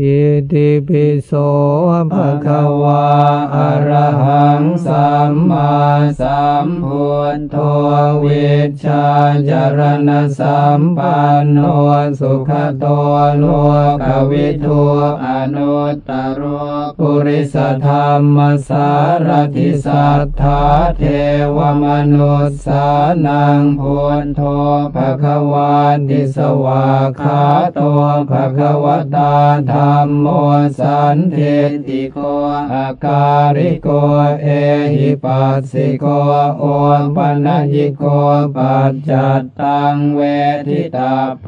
อิติปิโสภะคะวาอะระหังสัมมาสัมพุทโธวิชาจารณสัมปันโนสุขโตโลกวิทูอนุตตรปุริสธรรมสารติสัทธาเทวมนุสสานังพุทโธภะคะวาติสวาคาโตภะคะวตาธรมโมสันเทติโกอาการิโกเอหิปัสสิโกโอปัญญิโกปัจจัตตังเวทิตาโพ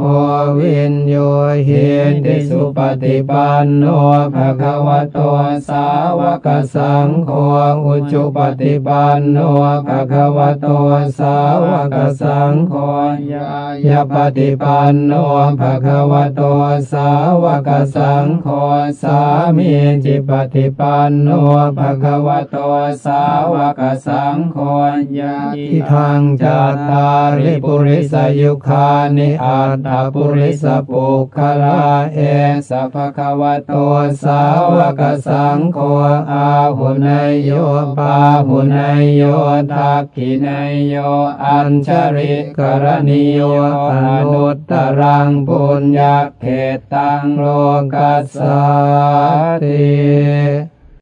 วินโยเฮติสุปฏิปันโนภะคะวะโตสาวกสังโฆอุจุปฏิปันโนภะคะวะโตสาวกสังโฆยายาปฏิปันโนภะคะวะโตสาวกสังงโฆสามีจิปฏิปันโนภะคะวะโตสาวกสังโฆยาทิทางจัตาริปุริสยุคานิอัตตปุริสปุคลาเอสัพพะวะโตสาวกสังโฆอาหุนายโยปาหุนายโยทักขินายโยอัญชริกรณิโยอนุตตรังปุญญเขตังโลกัสสาติ